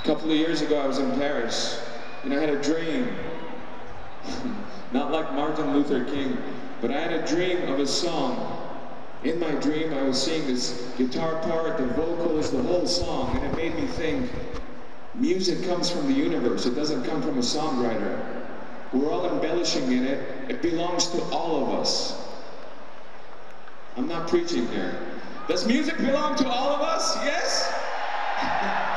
A couple of years ago, I was in Paris, and I had a dream. Not like Martin Luther King, but I had a dream of a song. In my dream, I was seeing this guitar part, the vocals, the whole song, and it made me think music comes from the universe, it doesn't come from a songwriter. We're all embellishing in it, it belongs to all of us. I'm not preaching here. Does music belong to all of us? Yes?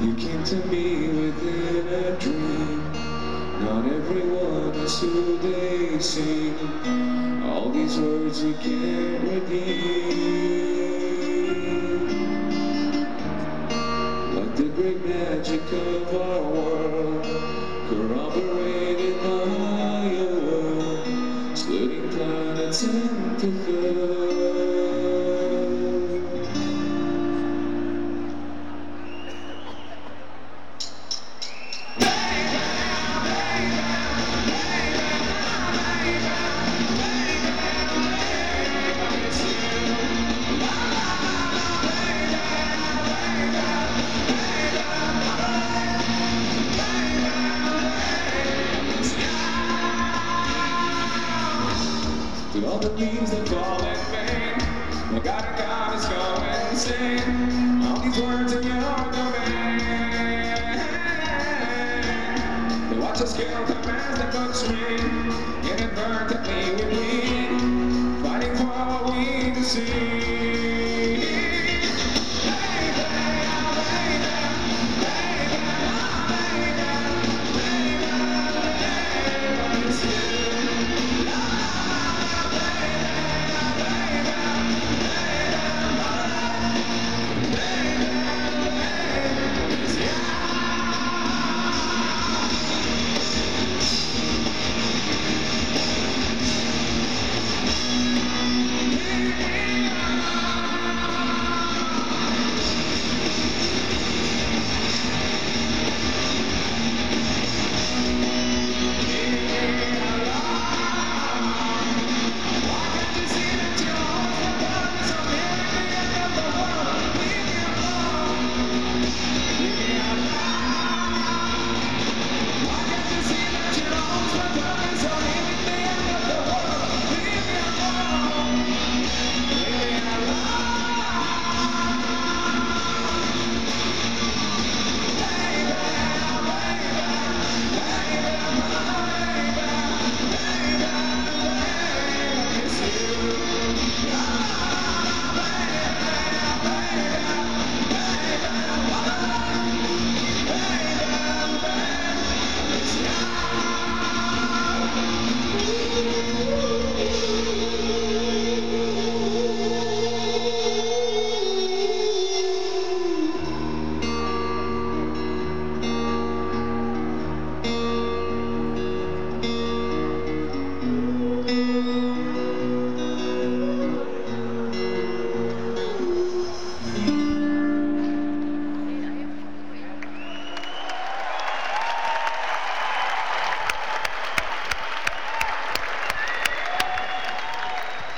You came to me within a dream. Not everyone is who they seem. All these words we can't redeem. Like the great magic of our world, corroborated by a world, splitting planets into thirds. To all the leaves that fall in vain, my God and God is going insane. All these words in your domain. They watch us kill commands that books read. Inadvertently, we